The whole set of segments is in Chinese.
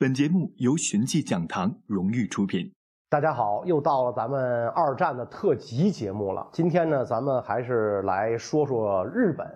本节目由寻迹讲堂荣誉出品。大家好，又到了咱们二战的特辑节目了。今天呢，咱们还是来说说日本。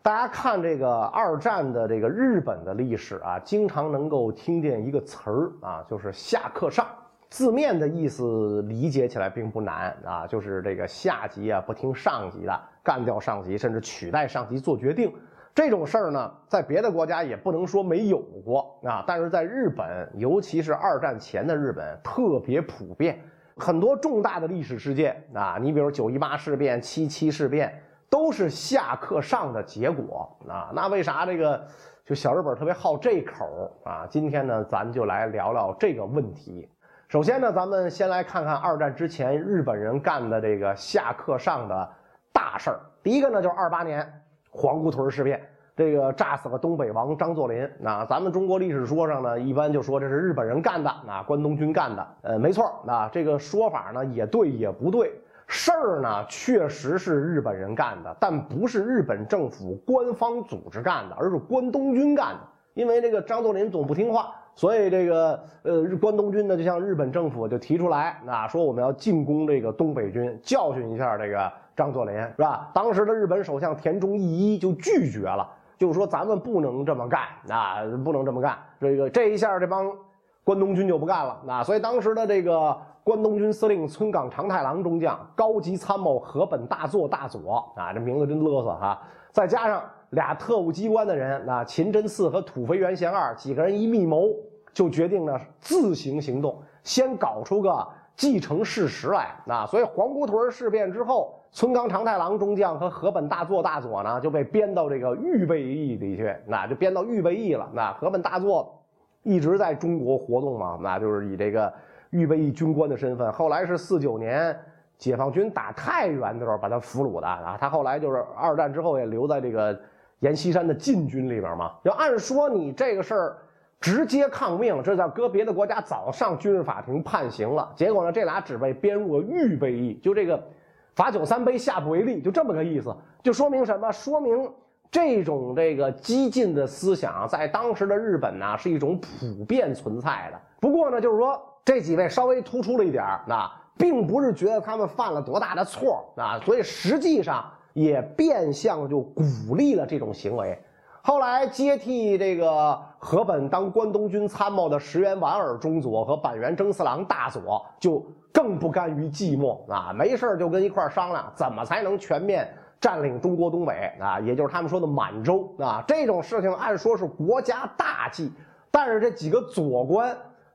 大家看这个二战的这个日本的历史啊，经常能够听见一个词儿啊，就是下克上。字面的意思理解起来并不难啊，就是这个下级啊不听上级的，干掉上级，甚至取代上级做决定。这种事儿呢，在别的国家也不能说没有过啊，但是在日本，尤其是二战前的日本，特别普遍。很多重大的历史事件啊，你比如九一八事变、七七事变，都是下克上的结果啊。那为啥这个就小日本特别好这口啊？今天呢，咱就来聊聊这个问题。首先呢，咱们先来看看二战之前日本人干的这个下克上的大事儿。第一个呢，就是二八年。皇姑屯事变，这个炸死了东北王张作霖。那咱们中国历史书上呢，一般就说这是日本人干的，那关东军干的。呃，没错，那这个说法呢也对也不对。事儿呢确实是日本人干的，但不是日本政府官方组织干的，而是关东军干的。因为这个张作霖总不听话，所以这个呃关东军呢就向日本政府就提出来，那说我们要进攻这个东北军，教训一下这个。张作霖是吧？当时的日本首相田中义一就拒绝了，就是说咱们不能这么干啊，不能这么干。这个这一下，这帮关东军就不干了啊。所以当时的这个关东军司令村冈长太郎中将、高级参谋河本大作大佐啊，这名字真勒索哈。再加上俩特务机关的人啊，秦真次和土肥原贤二几个人一密谋，就决定呢自行行动，先搞出个既成事实来啊。所以黄姑屯事变之后。村冈长太郎中将和河本大作大佐呢，就被编到这个预备役里去，那就编到预备役了。那河本大作一直在中国活动嘛，那就是以这个预备役军官的身份。后来是四九年解放军打太原的时候把他俘虏的啊。他后来就是二战之后也留在这个阎锡山的禁军里边嘛。要按说你这个事儿直接抗命，这在搁别的国家早上军事法庭判刑了。结果呢，这俩只被编入了预备役，就这个。罚酒三杯，下不为例，就这么个意思，就说明什么？说明这种这个激进的思想在当时的日本呢是一种普遍存在的。不过呢，就是说这几位稍微突出了一点儿，那并不是觉得他们犯了多大的错啊，所以实际上也变相就鼓励了这种行为。后来接替这个河本当关东军参谋的石原莞尔中佐和板垣征四郎大佐就更不甘于寂寞啊，没事就跟一块商量怎么才能全面占领中国东北啊，也就是他们说的满洲啊。这种事情按说是国家大计，但是这几个左官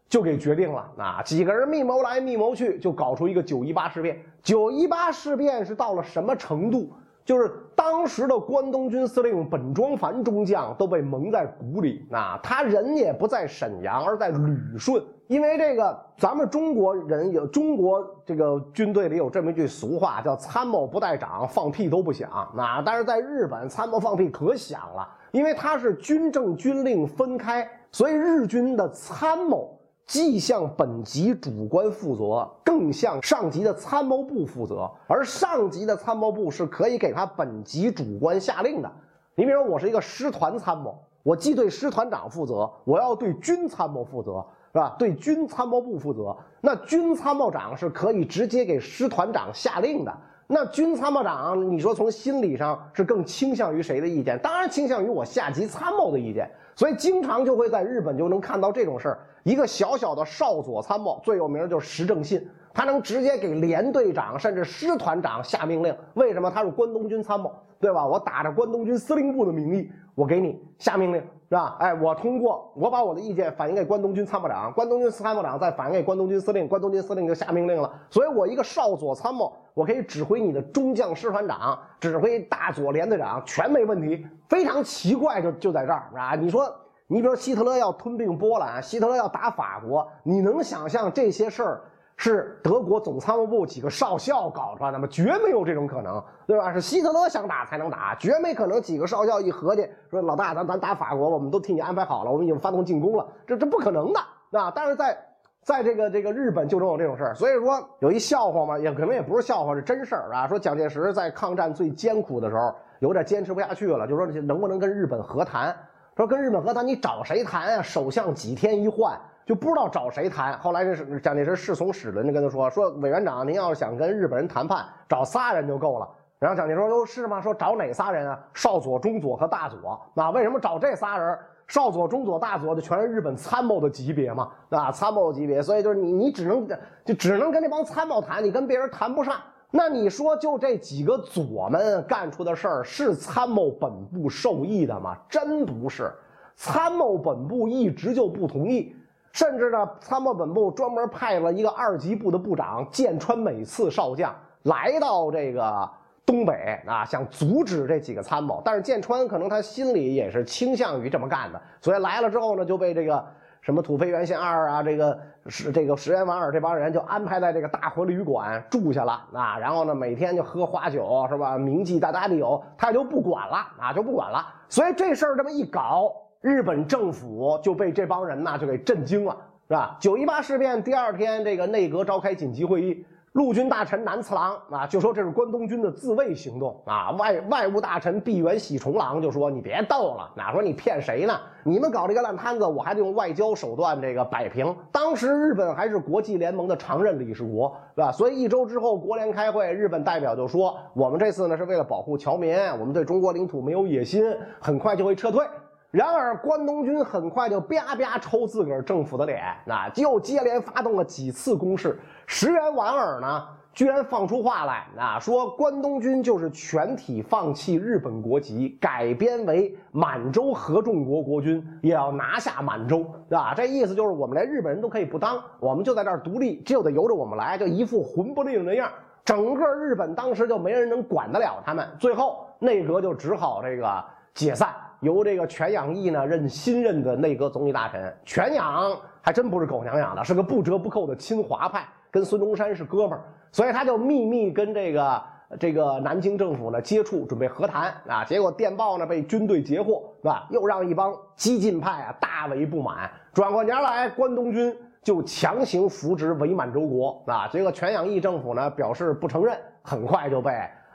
就给决定了啊，几个人密谋来密谋去，就搞出一个九一八事变。九一八事变是到了什么程度？就是当时的关东军司令本庄繁中将都被蒙在鼓里啊，他人也不在沈阳，而在旅顺。因为这个，咱们中国人有中国这个军队里有这么一句俗话，叫“参谋不带长，放屁都不响”。那但是在日本，参谋放屁可响了，因为他是军政军令分开，所以日军的参谋。既向本级主官负责，更向上级的参谋部负责，而上级的参谋部是可以给他本级主官下令的。你比如说，我是一个师团参谋，我既对师团长负责，我要对军参谋负责，是吧？对军参谋部负责，那军参谋长是可以直接给师团长下令的。那军参谋长，你说从心理上是更倾向于谁的意见？当然倾向于我下级参谋的意见。所以经常就会在日本就能看到这种事儿。一个小小的少佐参谋最有名的就是石正信，他能直接给连队长甚至师团长下命令。为什么他是关东军参谋，对吧？我打着关东军司令部的名义，我给你下命令，是吧？哎，我通过我把我的意见反映给关东军参谋长，关东军参谋长再反映给关东军司令，关东军司令就下命令了。所以我一个少佐参谋，我可以指挥你的中将师团长，指挥大佐连队长，全没问题。非常奇怪，就就在这儿啊！你说。你比如希特勒要吞并波兰，希特勒要打法国，你能想象这些事儿是德国总参谋部几个少校搞出来的吗？绝没有这种可能，对吧？是希特勒想打才能打，绝没可能几个少校一合计说老大，咱咱打法国，我们都替你安排好了，我们已经发动进攻了，这这不可能的，啊！但是在在这个这个日本就能有这种事儿，所以说有一笑话嘛，也可能也不是笑话，是真事儿啊。说蒋介石在抗战最艰苦的时候有点坚持不下去了，就说能不能跟日本和谈。说跟日本和谈，你找谁谈啊？首相几天一换，就不知道找谁谈。后来这是蒋介石侍从史伦就跟他说：“说委员长，您要是想跟日本人谈判，找仨人就够了。”然后蒋介石说：“，是吗？说找哪仨人啊？少佐、中佐和大佐。那为什么找这仨人？少佐、中佐、大佐就全是日本参谋的级别嘛？啊，参谋级别，所以就是你，你只能就只能跟那帮参谋谈，你跟别人谈不上。那你说，就这几个佐们干出的事儿，是参谋本部授意的吗？真不是，参谋本部一直就不同意，甚至呢，参谋本部专门派了一个二级部的部长剑川美次少将来到这个。东北啊，想阻止这几个参谋，但是剑川可能他心里也是倾向于这么干的，所以来了之后呢，就被这个什么土肥原贤二啊，这个是这个石原莞尔这帮人就安排在这个大和旅馆住下了啊，然后呢，每天就喝花酒是吧？铭记大家的有，他就不管了啊，就不管了。所以这事儿这么一搞，日本政府就被这帮人呐就给震惊了，是吧？九一八事变第二天，这个内阁召开紧急会议。陆军大臣南次郎啊，就说这是关东军的自卫行动啊。外外务大臣毕原喜重郎就说：“你别逗了，哪说你骗谁呢？你们搞这个烂摊子，我还得用外交手段这个摆平。”当时日本还是国际联盟的常任理事国，是吧？所以一周之后国联开会，日本代表就说：“我们这次呢是为了保护侨民，我们对中国领土没有野心，很快就会撤退。”然而关东军很快就啪啪抽自个儿政府的脸，那就接连发动了几次攻势。石原莞尔呢，居然放出话来，啊，说关东军就是全体放弃日本国籍，改编为满洲合众国国军，也要拿下满洲，啊？这意思就是我们连日本人都可以不当，我们就在这儿独立，就得由着我们来，就一副混不吝的样。整个日本当时就没人能管得了他们，最后内阁就只好这个解散。由这个全养义呢任新任的内阁总理大臣，全养还真不是狗娘养的，是个不折不扣的亲华派，跟孙中山是哥们儿，所以他就秘密跟这个这个南京政府呢接触，准备和谈啊。结果电报呢被军队截获，是吧？又让一帮激进派啊大为不满。转过年来，关东军就强行扶植伪满洲国啊。结果全养义政府呢表示不承认，很快就被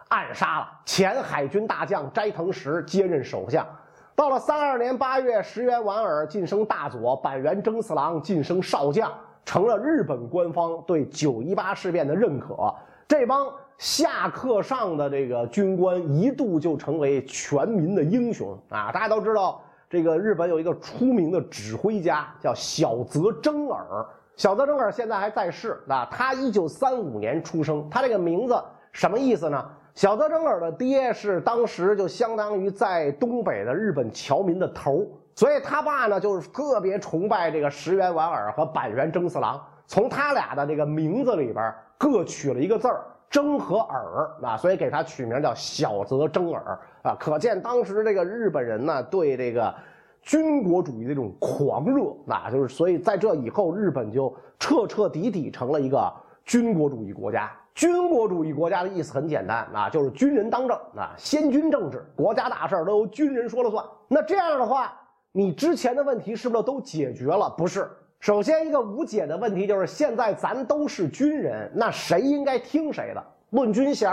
暗杀了。前海军大将斋藤实接任首相。到了三二年八月，石原莞尔晋升大佐，板垣征四郎晋升少将，成了日本官方对九一八事变的认可。这帮下课上的这个军官一度就成为全民的英雄啊！大家都知道，这个日本有一个出名的指挥家叫小泽征尔，小泽征尔现在还在世啊。他一九三五年出生，他这个名字什么意思呢？小泽征尔的爹是当时就相当于在东北的日本侨民的头，所以他爸呢就是特别崇拜这个石原莞尔和板垣征四郎，从他俩的这个名字里边各取了一个字儿“征”和“尔”啊，所以给他取名叫小泽征尔啊。可见当时这个日本人呢对这个军国主义的这种狂热啊，就是所以在这以后，日本就彻彻底底成了一个军国主义国家。军国主义国家的意思很简单啊，就是军人当政啊，先军政治，国家大事都由军人说了算。那这样的话，你之前的问题是不是都解决了？不是。首先一个无解的问题就是，现在咱都是军人，那谁应该听谁的？论军衔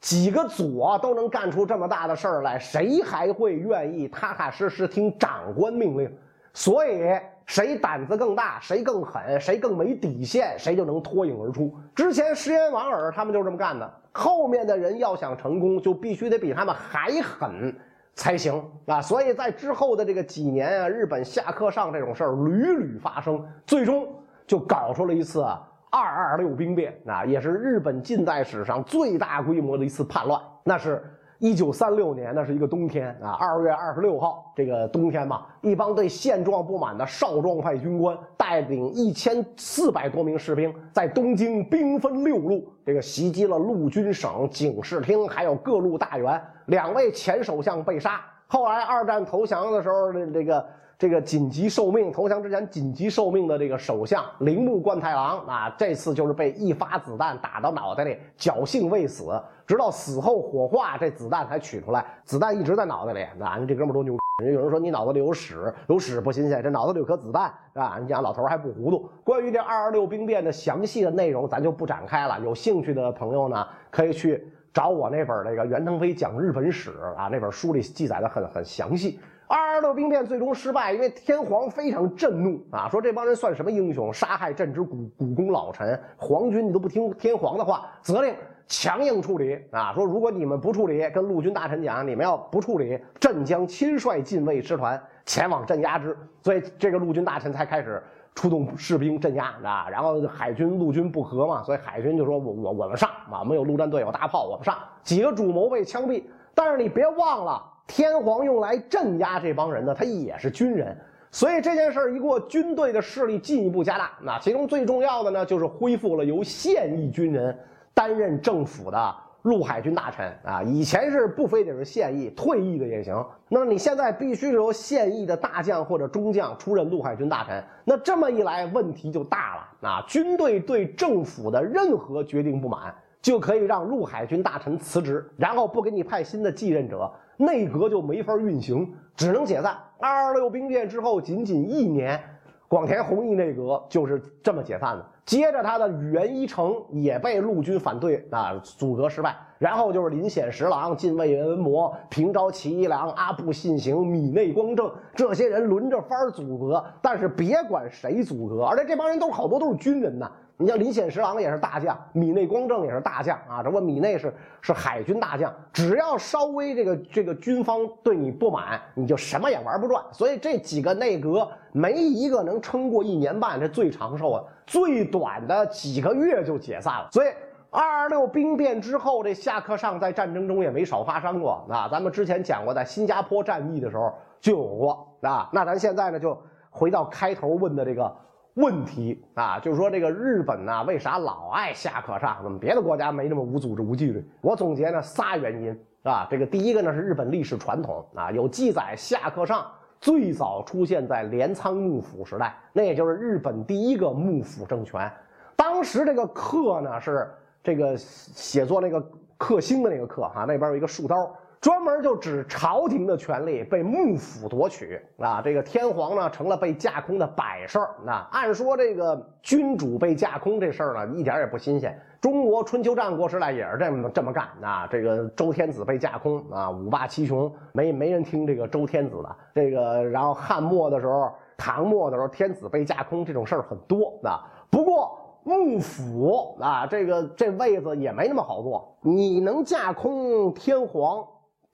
几个左都能干出这么大的事儿来，谁还会愿意踏踏实实听长官命令？所以。谁胆子更大，谁更狠，谁更没底线，谁就能脱颖而出。之前石原莞尔他们就这么干的。后面的人要想成功，就必须得比他们还狠才行啊！所以在之后的这个几年啊，日本下课上这种事儿屡屡发生，最终就搞出了一次二二六兵变啊，也是日本近代史上最大规模的一次叛乱。那是。一九三六年，那是一个冬天啊，二月二十六号，这个冬天嘛，一帮对现状不满的少壮派军官，带领一千四百多名士兵，在东京兵分六路，这个袭击了陆军省警视厅，还有各路大员，两位前首相被杀。后来二战投降的时候，这这个。这个紧急受命投降之前紧急受命的这个首相铃木贯太郎啊，这次就是被一发子弹打到脑袋里，侥幸未死，直到死后火化，这子弹才取出来。子弹一直在脑袋里，那这哥们多牛！人有人说你脑子里有屎，有屎不新鲜，这脑子里有颗子弹啊！你讲老头还不糊涂。关于这二二六兵变的详细的内容，咱就不展开了。有兴趣的朋友呢，可以去找我那本那个袁腾飞讲日本史啊，那本书里记载的很很详细。二二六兵变最终失败，因为天皇非常震怒啊，说这帮人算什么英雄，杀害朕之古古公老臣，皇军你都不听天皇的话，责令强硬处理啊，说如果你们不处理，跟陆军大臣讲，你们要不处理，朕将亲率禁卫师团前往镇压之。所以这个陆军大臣才开始出动士兵镇压啊，然后海军陆军不和嘛，所以海军就说我我我们上啊，没有陆战队有大炮，我们上，几个主谋被枪毙，但是你别忘了。天皇用来镇压这帮人的，他也是军人，所以这件事儿一过，军队的势力进一步加大。那其中最重要的呢，就是恢复了由现役军人担任政府的陆海军大臣啊。以前是不非得是现役，退役的也行。那你现在必须是由现役的大将或者中将出任陆海军大臣。那这么一来，问题就大了啊！军队对政府的任何决定不满，就可以让陆海军大臣辞职，然后不给你派新的继任者。内阁就没法运行，只能解散。二二六兵变之后，仅仅一年，广田弘毅内阁就是这么解散的。接着，他的宇一成也被陆军反对啊，阻隔失败。然后就是林显十郎、近卫文磨、平沼启一郎、阿部信行、米内光政这些人轮着番阻隔，但是别管谁阻隔，而且这帮人都好多都是军人呐。你像林显十郎也是大将，米内光政也是大将啊。这不，米内是是海军大将，只要稍微这个这个军方对你不满，你就什么也玩不转。所以这几个内阁没一个能撑过一年半，这最长寿啊，最短的几个月就解散了。所以二二六兵变之后，这夏克上在战争中也没少发生过啊。咱们之前讲过，在新加坡战役的时候就有过啊。那咱现在呢，就回到开头问的这个。问题啊，就是说这个日本呢，为啥老爱下课上？怎么别的国家没这么无组织无纪律？我总结呢仨原因啊。这个第一个呢是日本历史传统啊，有记载下课上最早出现在镰仓幕府时代，那也就是日本第一个幕府政权。当时这个克呢是这个写作那个克星的那个克哈，那边有一个树刀。专门就指朝廷的权力被幕府夺取啊，这个天皇呢成了被架空的摆设儿。那按说这个君主被架空这事儿呢，一点也不新鲜。中国春秋战国时代也是这么这么干啊。这个周天子被架空啊，五霸七雄没没人听这个周天子的。这个然后汉末的时候，唐末的时候，天子被架空这种事儿很多啊。不过幕府啊，这个这位子也没那么好做，你能架空天皇？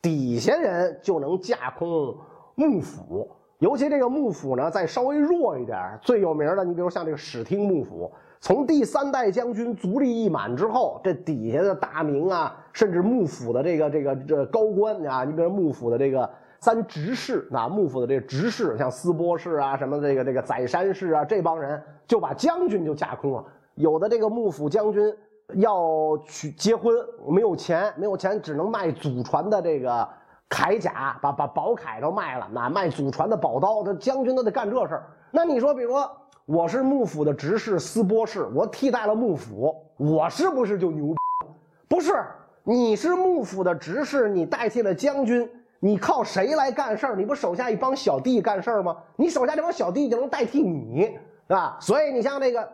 底下人就能架空幕府，尤其这个幕府呢，再稍微弱一点最有名的，你比如像这个史听幕府，从第三代将军足利义满之后，这底下的大名啊，甚至幕府的这个这个这高官啊，你比如幕府的这个三执事啊，幕府的这个执事，像司波氏啊，什么这个这个宰山氏啊，这帮人就把将军就架空了，有的这个幕府将军。要去结婚，没有钱，没有钱，只能卖祖传的这个铠甲，把把宝铠都卖了，那卖祖传的宝刀，这将军都得干这事儿。那你说，比如说我是幕府的执事司波氏，我替代了幕府，我是不是就牛？不是，你是幕府的执事，你代替了将军，你靠谁来干事儿？你不手下一帮小弟干事儿吗？你手下这帮小弟就能代替你，是吧？所以你像那个。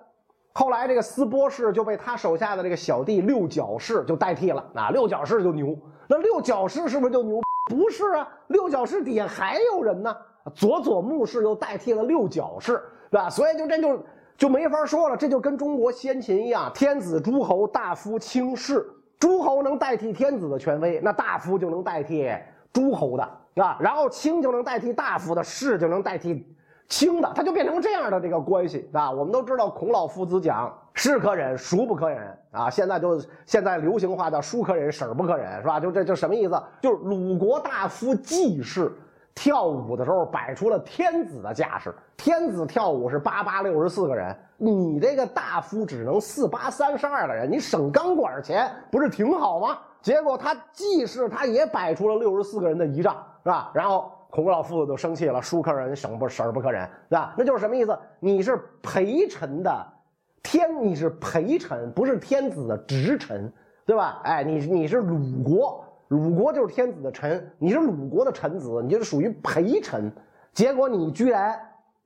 后来这个司波氏就被他手下的这个小弟六角氏就代替了啊，六角氏就牛。那六角氏是不是就牛？不是啊，六角氏底下还有人呢。佐佐木氏又代替了六角氏，对吧？所以就这就就没法说了，这就跟中国先秦一样，天子、诸侯、大夫、卿士，诸侯能代替天子的权威，那大夫就能代替诸侯的，是吧？然后卿就能代替大夫的，士就能代替。轻的，他就变成这样的这个关系啊！我们都知道孔老夫子讲“是可忍，孰不可忍”啊！现在就现在流行话叫“叔可忍，婶不可忍”，是吧？就这就什么意思？就是鲁国大夫季氏跳舞的时候摆出了天子的架势，天子跳舞是八八六十四个人，你这个大夫只能四八三十二个人，你省钢管钱不是挺好吗？结果他季氏他也摆出了六十四个人的仪仗，是吧？然后。孔老夫子就生气了，叔可忍，婶不婶不可忍，是吧？那就是什么意思？你是陪臣的天，你是陪臣，不是天子的直臣，对吧？哎，你你是鲁国，鲁国就是天子的臣，你是鲁国的臣子，你就是属于陪臣。结果你居然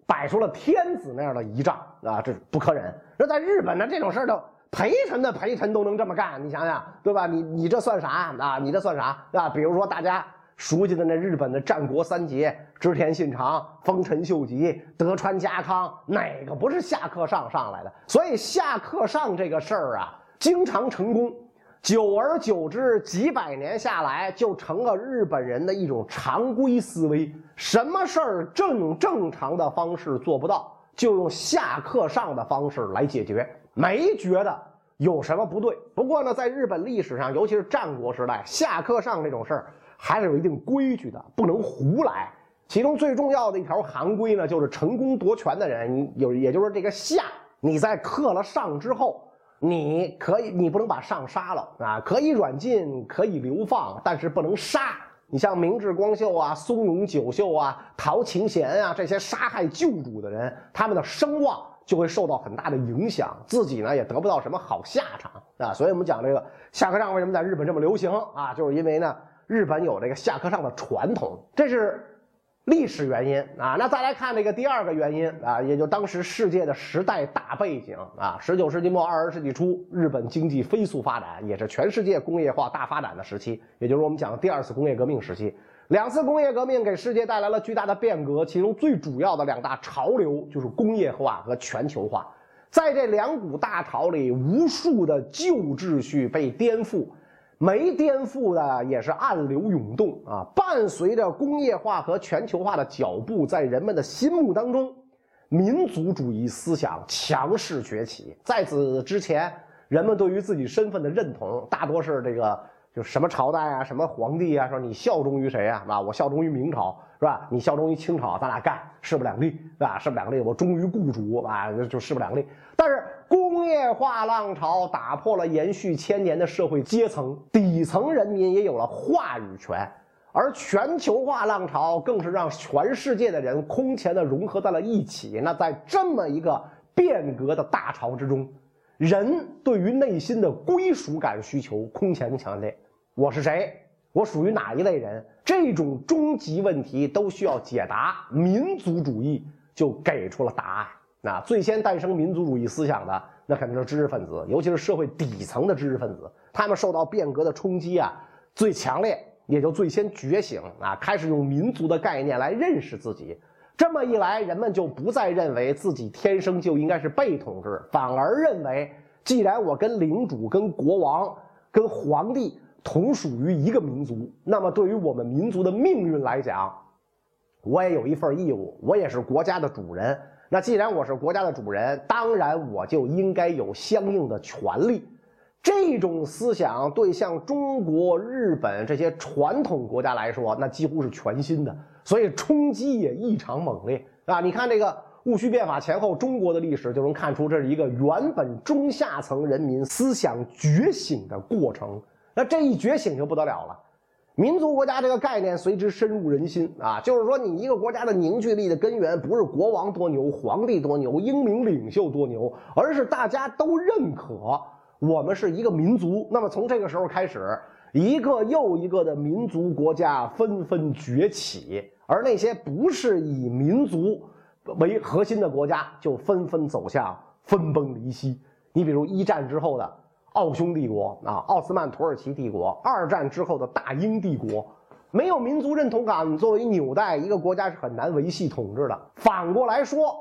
摆出了天子那样的仪仗啊，这不可忍。那在日本呢，这种事儿都陪臣的陪臣都能这么干，你想想，对吧？你你这算啥啊？你这算啥？啊？比如说大家。熟悉的那日本的战国三杰织田信长、丰臣秀吉、德川家康，哪个不是下课上上来的？所以下课上这个事儿啊，经常成功，久而久之，几百年下来，就成了日本人的一种常规思维。什么事儿正正常的方式做不到，就用下课上的方式来解决，没觉得有什么不对。不过呢，在日本历史上，尤其是战国时代，下课上这种事儿。还是有一定规矩的，不能胡来。其中最重要的一条行规呢，就是成功夺权的人，有，也就是这个下，你在克了上之后，你可以，你不能把上杀了啊，可以软禁，可以流放，但是不能杀。你像明智光秀啊、松永久秀啊、陶晴贤啊这些杀害旧主的人，他们的声望就会受到很大的影响，自己呢也得不到什么好下场啊。所以我们讲这个下克上为什么在日本这么流行啊，就是因为呢。日本有这个下课上的传统，这是历史原因啊。那再来看这个第二个原因啊，也就当时世界的时代大背景啊。十九世纪末二十世纪初，日本经济飞速发展，也是全世界工业化大发展的时期，也就是我们讲的第二次工业革命时期。两次工业革命给世界带来了巨大的变革，其中最主要的两大潮流就是工业化和全球化。在这两股大潮里，无数的旧秩序被颠覆。没颠覆的也是暗流涌动啊！伴随着工业化和全球化的脚步，在人们的心目当中，民族主义思想强势崛起。在此之前，人们对于自己身份的认同大多是这个，就什么朝代啊，什么皇帝啊，说你效忠于谁啊？啊，我效忠于明朝，是吧？你效忠于清朝，咱俩干，势不两立，是吧？势不两立，我忠于雇主啊，就势不两立。但是。工业化浪潮打破了延续千年的社会阶层，底层人民也有了话语权，而全球化浪潮更是让全世界的人空前的融合在了一起。那在这么一个变革的大潮之中，人对于内心的归属感需求空前强烈。我是谁？我属于哪一类人？这种终极问题都需要解答。民族主义就给出了答案。那最先诞生民族主义思想的，那肯定是知识分子，尤其是社会底层的知识分子。他们受到变革的冲击啊，最强烈，也就最先觉醒啊，开始用民族的概念来认识自己。这么一来，人们就不再认为自己天生就应该是被统治，反而认为，既然我跟领主、跟国王、跟皇帝同属于一个民族，那么对于我们民族的命运来讲，我也有一份义务，我也是国家的主人。那既然我是国家的主人，当然我就应该有相应的权利。这种思想对像中国、日本这些传统国家来说，那几乎是全新的，所以冲击也异常猛烈啊！你看这个戊戌变法前后中国的历史，就能看出这是一个原本中下层人民思想觉醒的过程。那这一觉醒就不得了了。民族国家这个概念随之深入人心啊，就是说，你一个国家的凝聚力的根源不是国王多牛、皇帝多牛、英明领袖多牛，而是大家都认可我们是一个民族。那么从这个时候开始，一个又一个的民族国家纷纷崛起，而那些不是以民族为核心的国家就纷纷走向分崩离析。你比如一战之后的。奥匈帝国啊，奥斯曼土耳其帝国，二战之后的大英帝国，没有民族认同感作为纽带，一个国家是很难维系统治的。反过来说，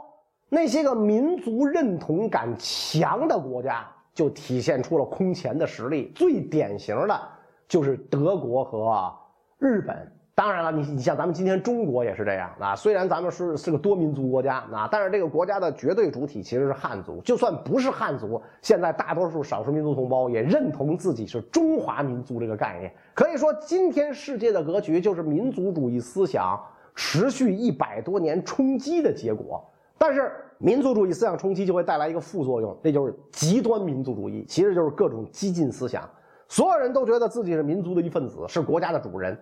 那些个民族认同感强的国家，就体现出了空前的实力。最典型的就是德国和日本。当然了，你你像咱们今天中国也是这样啊。虽然咱们是是个多民族国家啊，但是这个国家的绝对主体其实是汉族。就算不是汉族，现在大多数少数民族同胞也认同自己是中华民族这个概念。可以说，今天世界的格局就是民族主义思想持续一百多年冲击的结果。但是，民族主义思想冲击就会带来一个副作用，那就是极端民族主义，其实就是各种激进思想。所有人都觉得自己是民族的一份子，是国家的主人。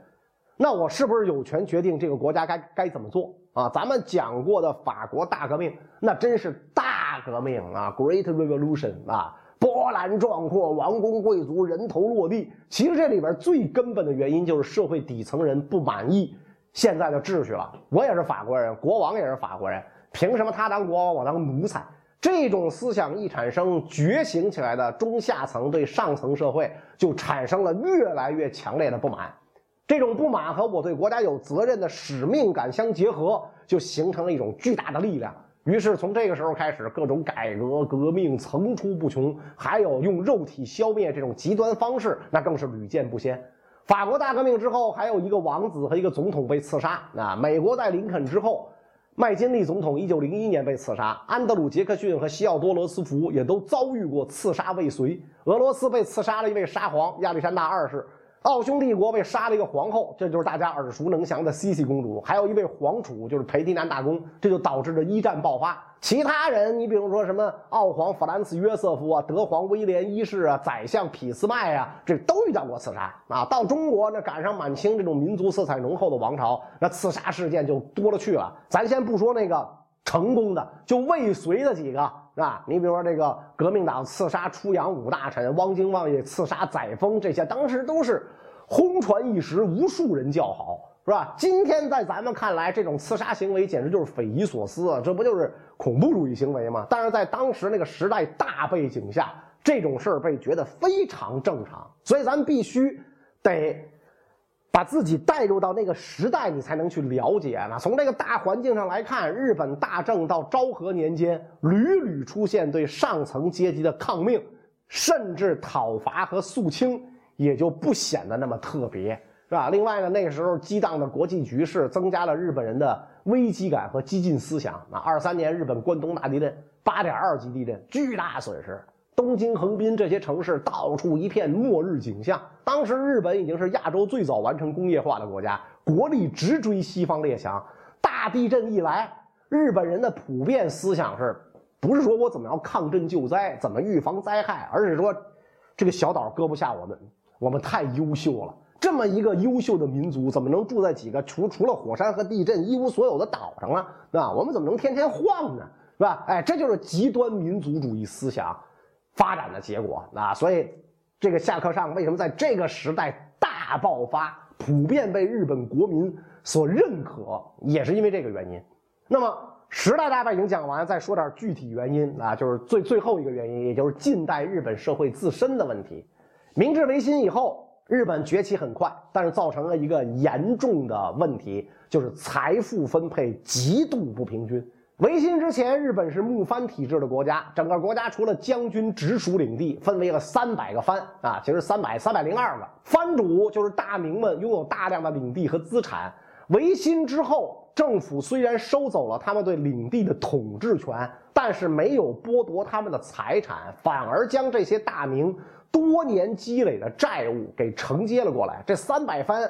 那我是不是有权决定这个国家该该怎么做啊？咱们讲过的法国大革命，那真是大革命啊，Great Revolution 啊，波澜壮阔，王公贵族人头落地。其实这里边最根本的原因就是社会底层人不满意现在的秩序了。我也是法国人，国王也是法国人，凭什么他当国王，我当奴才？这种思想一产生，觉醒起来的中下层对上层社会就产生了越来越强烈的不满。这种不满和我对国家有责任的使命感相结合，就形成了一种巨大的力量。于是从这个时候开始，各种改革革命层出不穷，还有用肉体消灭这种极端方式，那更是屡见不鲜。法国大革命之后，还有一个王子和一个总统被刺杀。那美国在林肯之后，麦金利总统一九零一年被刺杀，安德鲁·杰克逊和西奥多·罗斯福也都遭遇过刺杀未遂。俄罗斯被刺杀了一位沙皇亚历山大二世。奥匈帝国被杀了一个皇后，这就是大家耳熟能详的茜茜公主，还有一位皇储，就是裴迪南大公，这就导致了一战爆发。其他人，你比如说什么奥皇弗兰茨·约瑟夫啊，德皇威廉一世啊，宰相俾斯麦啊，这都遇到过刺杀啊。到中国那赶上满清这种民族色彩浓厚的王朝，那刺杀事件就多了去了。咱先不说那个成功的，就未遂的几个啊，你比如说这个革命党刺杀出洋五大臣，汪精卫刺杀载沣，这些当时都是。轰传一时，无数人叫好，是吧？今天在咱们看来，这种刺杀行为简直就是匪夷所思啊！这不就是恐怖主义行为吗？但是在当时那个时代大背景下，这种事儿被觉得非常正常。所以咱必须得把自己带入到那个时代，你才能去了解呢。从这个大环境上来看，日本大正到昭和年间，屡屡出现对上层阶级的抗命，甚至讨伐和肃清。也就不显得那么特别，是吧？另外呢，那个时候激荡的国际局势增加了日本人的危机感和激进思想。那，二三年日本关东大地震，八点二级地震，巨大损失，东京、横滨这些城市到处一片末日景象。当时日本已经是亚洲最早完成工业化的国家，国力直追西方列强。大地震一来，日本人的普遍思想是，不是说我怎么样抗震救灾，怎么预防灾害，而是说，这个小岛搁不下我们。我们太优秀了，这么一个优秀的民族，怎么能住在几个除除了火山和地震一无所有的岛上呢？啊，我们怎么能天天晃呢？是吧？哎，这就是极端民族主义思想发展的结果啊！所以，这个下课上为什么在这个时代大爆发，普遍被日本国民所认可，也是因为这个原因。那么，时代大背景讲完，再说点具体原因啊，就是最最后一个原因，也就是近代日本社会自身的问题。明治维新以后，日本崛起很快，但是造成了一个严重的问题，就是财富分配极度不平均。维新之前，日本是幕藩体制的国家，整个国家除了将军直属领地，分为了三百个藩啊，其实三百三百零二个藩主，就是大名们拥有大量的领地和资产。维新之后，政府虽然收走了他们对领地的统治权，但是没有剥夺他们的财产，反而将这些大名。多年积累的债务给承接了过来，这三百藩，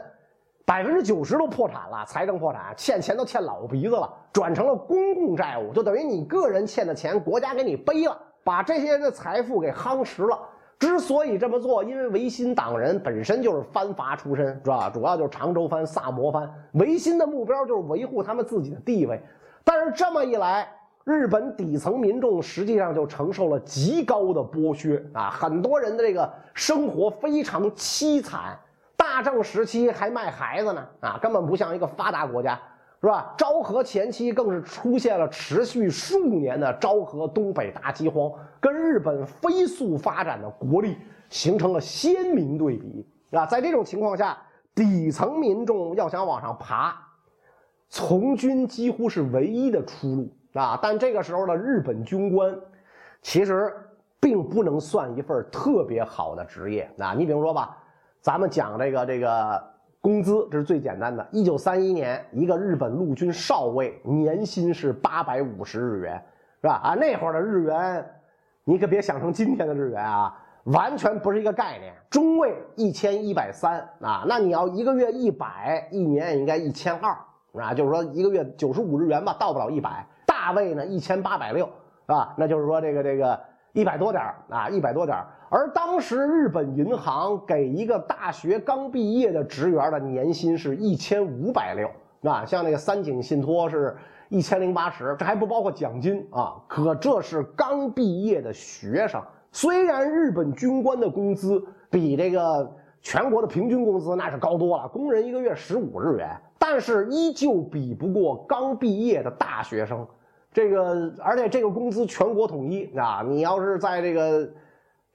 百分之九十都破产了，财政破产，欠钱都欠老鼻子了，转成了公共债务，就等于你个人欠的钱，国家给你背了，把这些人的财富给夯实了。之所以这么做，因为维新党人本身就是藩阀出身，是吧？主要就是长州藩、萨摩藩，维新的目标就是维护他们自己的地位。但是这么一来，日本底层民众实际上就承受了极高的剥削啊，很多人的这个生活非常凄惨。大正时期还卖孩子呢啊，根本不像一个发达国家，是吧？昭和前期更是出现了持续数年的昭和东北大饥荒，跟日本飞速发展的国力形成了鲜明对比啊。在这种情况下，底层民众要想往上爬，从军几乎是唯一的出路。啊！但这个时候的日本军官，其实并不能算一份特别好的职业。啊，你比如说吧，咱们讲这个这个工资，这是最简单的。一九三一年，一个日本陆军少尉年薪是八百五十日元，是吧？啊，那会儿的日元，你可别想成今天的日元啊，完全不是一个概念。中尉一千一百三啊，那你要一个月一百，一年应该一千二啊，就是说一个月九十五日元吧，到不了一百。大位呢一千八百六，啊，那就是说这个这个一百多点啊，一百多点而当时日本银行给一个大学刚毕业的职员的年薪是一千五百六，啊，像那个三井信托是一千零八十，这还不包括奖金啊。可这是刚毕业的学生，虽然日本军官的工资比这个全国的平均工资那是高多了，工人一个月十五日元，但是依旧比不过刚毕业的大学生。这个，而且这个工资全国统一啊！你要是在这个，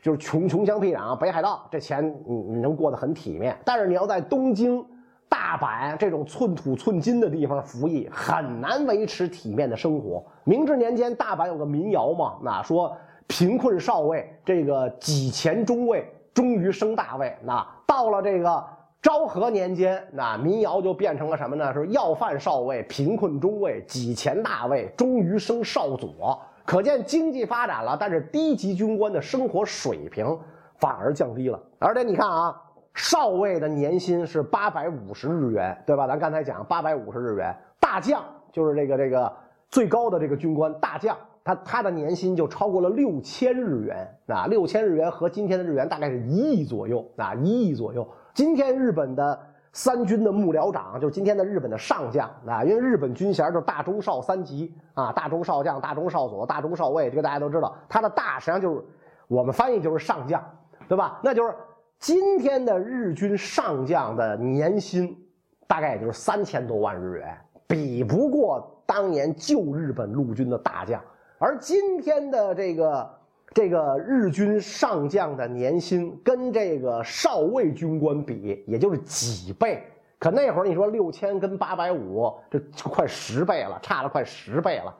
就是穷穷乡僻壤、北海道，这钱你你能过得很体面。但是你要在东京、大阪这种寸土寸金的地方服役，很难维持体面的生活。明治年间，大阪有个民谣嘛，那说贫困少尉这个几钱中尉，终于升大尉。那到了这个昭和年间，那民谣就变成了什么呢？是要饭少尉、贫困中尉、几钱大尉，终于升少佐。可见经济发展了，但是低级军官的生活水平反而降低了。而且你看啊。少尉的年薪是八百五十日元，对吧？咱刚才讲八百五十日元，大将就是这个这个最高的这个军官大将，他他的年薪就超过了六千日元啊！六千日元和今天的日元大概是一亿左右啊，一亿左右。今天日本的三军的幕僚长就是今天的日本的上将啊，因为日本军衔就是大中少三级啊，大中少将、大中少佐、大中少尉，这个大家都知道。他的大实际上就是我们翻译就是上将，对吧？那就是。今天的日军上将的年薪大概也就是三千多万日元，比不过当年旧日本陆军的大将。而今天的这个这个日军上将的年薪跟这个少尉军官比，也就是几倍。可那会儿你说六千跟八百五，这快十倍了，差了快十倍了，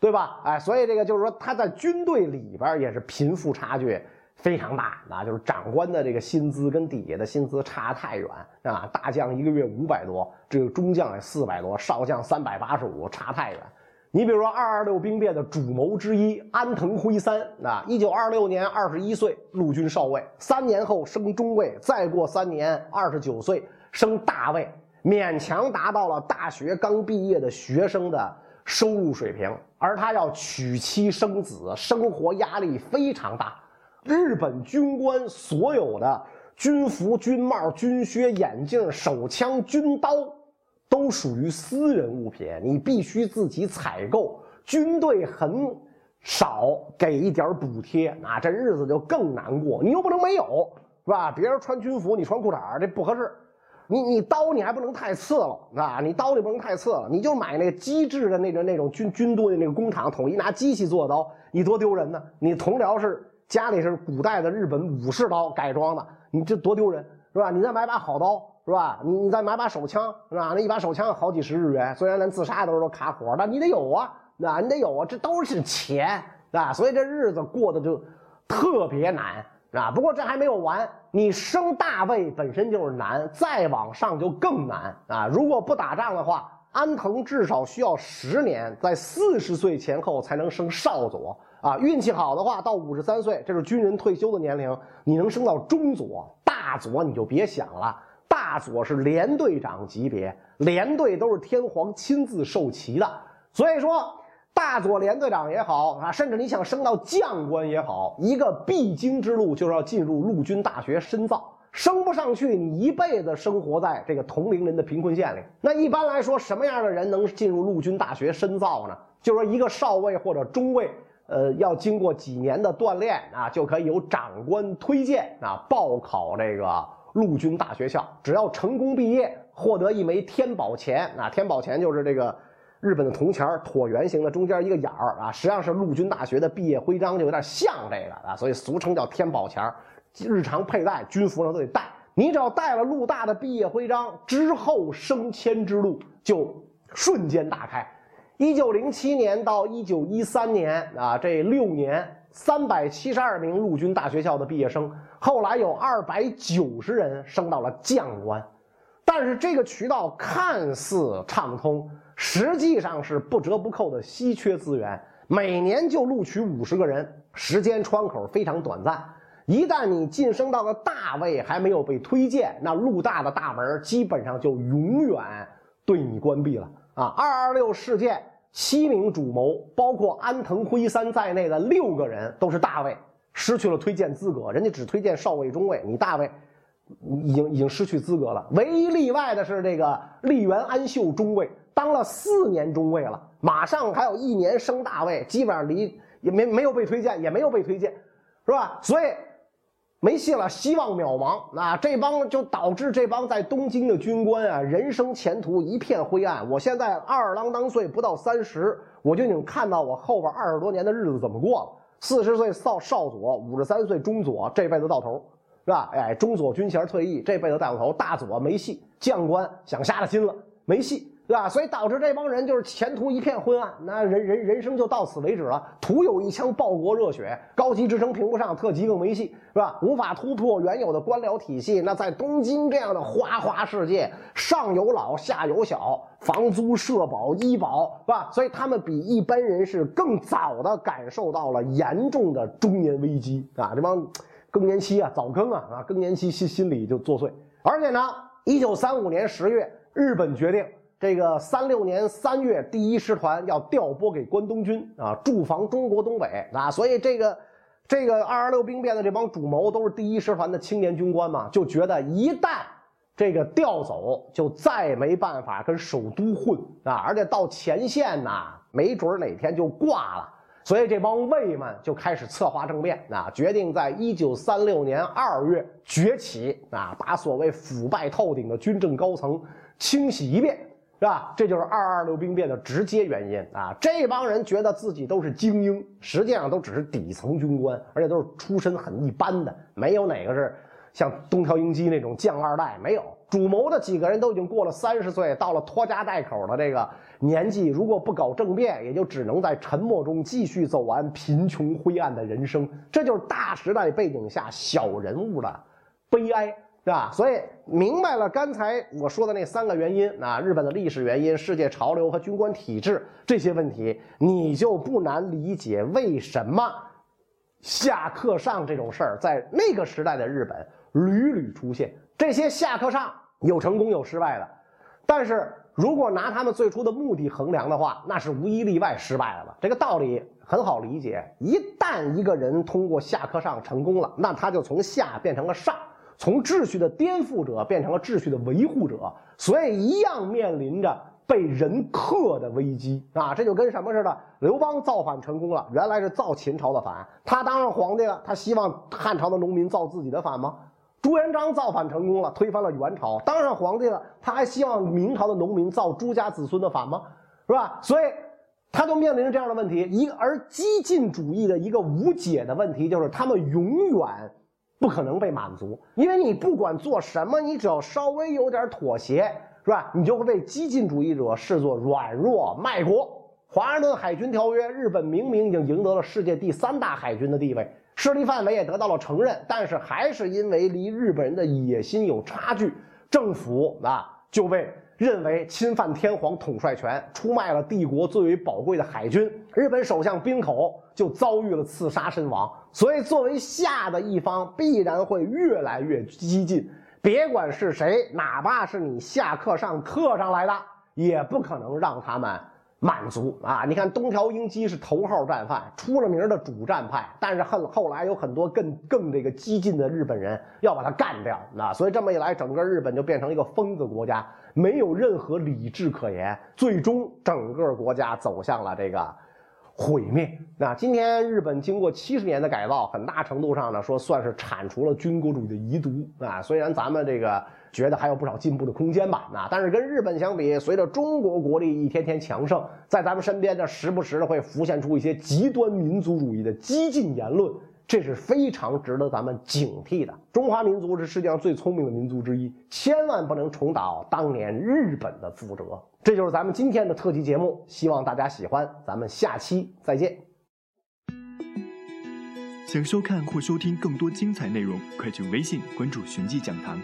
对吧？哎，所以这个就是说他在军队里边也是贫富差距。非常大啊，就是长官的这个薪资跟底下的薪资差太远啊！大将一个月五百多，这个中将也四百多，少将三百八十五，差太远。你比如说二二六兵变的主谋之一安藤辉三啊，一九二六年二十一岁，陆军少尉，三年后升中尉，再过三年二十九岁升大尉，勉强达到了大学刚毕业的学生的收入水平。而他要娶妻生子，生活压力非常大。日本军官所有的军服、军帽、军靴、眼镜、手枪、军刀，都属于私人物品，你必须自己采购。军队很少给一点补贴，那这日子就更难过。你又不能没有，是吧？别人穿军服，你穿裤衩这不合适。你你刀你还不能太次了，啊，你刀你不能太次了，你就买那个机制的那个那种军军队的那个工厂统一拿机器做刀，你多丢人呢？你同僚是。家里是古代的日本武士刀改装的，你这多丢人，是吧？你再买把好刀，是吧？你你再买把手枪，是吧？那一把手枪好几十日元，虽然咱自杀的时候都卡火，但你得有啊，那你得有啊，这都是钱，啊，所以这日子过得就特别难，啊。不过这还没有完，你升大位本身就是难，再往上就更难啊！如果不打仗的话，安藤至少需要十年，在四十岁前后才能升少佐。啊，运气好的话，到五十三岁，这是军人退休的年龄，你能升到中佐、大佐，你就别想了。大佐是连队长级别，连队都是天皇亲自授旗的。所以说，大佐、连队长也好啊，甚至你想升到将官也好，一个必经之路就是要进入陆军大学深造。升不上去，你一辈子生活在这个同龄人的贫困线里。那一般来说，什么样的人能进入陆军大学深造呢？就是说，一个少尉或者中尉。呃，要经过几年的锻炼啊，就可以有长官推荐啊，报考这个陆军大学校。只要成功毕业，获得一枚天宝钱啊，天宝钱就是这个日本的铜钱，椭圆形的，中间一个眼儿啊，实际上是陆军大学的毕业徽章，就有点像这个啊，所以俗称叫天宝钱。日常佩戴，军服上都得戴。你只要戴了陆大的毕业徽章，之后升迁之路就瞬间打开。一九零七年到一九一三年啊，这六年三百七十二名陆军大学校的毕业生，后来有二百九十人升到了将官，但是这个渠道看似畅通，实际上是不折不扣的稀缺资源。每年就录取五十个人，时间窗口非常短暂。一旦你晋升到了大位，还没有被推荐，那陆大的大门基本上就永远对你关闭了。啊，二二六事件，七名主谋，包括安藤辉三在内的六个人都是大尉，失去了推荐资格。人家只推荐少尉、中尉，你大尉，已经已经失去资格了。唯一例外的是这个立原安秀中尉，当了四年中尉了，马上还有一年升大尉，基本上离也没没有被推荐，也没有被推荐，是吧？所以。没戏了，希望渺茫。那这帮就导致这帮在东京的军官啊，人生前途一片灰暗。我现在二郎当岁，不到三十，我就已经看到我后边二十多年的日子怎么过了。四十岁少少佐，五十三岁中佐，这辈子到头，是吧？哎，中佐军衔退役，这辈子带过头，大佐没戏，将官想瞎了心了，没戏。对吧？所以导致这帮人就是前途一片昏暗，那人人人生就到此为止了。徒有一腔报国热血，高级职称评不上，特级更没戏，是吧？无法突破原有的官僚体系。那在东京这样的花花世界，上有老，下有小，房租、社保、医保，是吧？所以他们比一般人是更早的感受到了严重的中年危机啊！这帮更年期啊，早更啊啊，更年期心心理就作祟。而且呢，一九三五年十月，日本决定。这个三六年三月，第一师团要调拨给关东军啊，驻防中国东北啊，所以这个这个二二六兵变的这帮主谋都是第一师团的青年军官嘛，就觉得一旦这个调走，就再没办法跟首都混啊，而且到前线呐，没准哪天就挂了，所以这帮卫们就开始策划政变啊，决定在一九三六年二月崛起啊，把所谓腐败透顶的军政高层清洗一遍。是吧？这就是二二六兵变的直接原因啊！这帮人觉得自己都是精英，实际上都只是底层军官，而且都是出身很一般的，没有哪个是像东条英机那种将二代。没有主谋的几个人都已经过了三十岁，到了拖家带口的这个年纪，如果不搞政变，也就只能在沉默中继续走完贫穷灰暗的人生。这就是大时代背景下小人物的悲哀。对吧？所以明白了刚才我说的那三个原因啊，日本的历史原因、世界潮流和军官体制这些问题，你就不难理解为什么下课上这种事儿在那个时代的日本屡屡出现。这些下课上有成功有失败的，但是如果拿他们最初的目的衡量的话，那是无一例外失败了。这个道理很好理解，一旦一个人通过下课上成功了，那他就从下变成了上。从秩序的颠覆者变成了秩序的维护者，所以一样面临着被人克的危机啊！这就跟什么似的？刘邦造反成功了，原来是造秦朝的反，他当上皇帝了，他希望汉朝的农民造自己的反吗？朱元璋造反成功了，推翻了元朝，当上皇帝了，他还希望明朝的农民造朱家子孙的反吗？是吧？所以他就面临着这样的问题。一而激进主义的一个无解的问题就是，他们永远。不可能被满足，因为你不管做什么，你只要稍微有点妥协，是吧？你就会被激进主义者视作软弱卖国。华盛顿海军条约，日本明明已经赢得了世界第三大海军的地位，势力范围也得到了承认，但是还是因为离日本人的野心有差距，政府啊就被认为侵犯天皇统帅权，出卖了帝国最为宝贵的海军。日本首相滨口就遭遇了刺杀身亡。所以，作为下的一方，必然会越来越激进。别管是谁，哪怕是你下课上课上来的，也不可能让他们满足啊！你看，东条英机是头号战犯，出了名的主战派，但是恨后来有很多更更这个激进的日本人要把他干掉啊！所以这么一来，整个日本就变成一个疯子国家，没有任何理智可言，最终整个国家走向了这个。毁灭。那今天日本经过七十年的改造，很大程度上呢，说算是铲除了军国主义的遗毒啊。虽然咱们这个觉得还有不少进步的空间吧，那但是跟日本相比，随着中国国力一天天强盛，在咱们身边呢，时不时的会浮现出一些极端民族主义的激进言论。这是非常值得咱们警惕的。中华民族是世界上最聪明的民族之一，千万不能重蹈当年日本的覆辙。这就是咱们今天的特辑节目，希望大家喜欢。咱们下期再见。想收看或收听更多精彩内容，快去微信关注“寻迹讲堂”。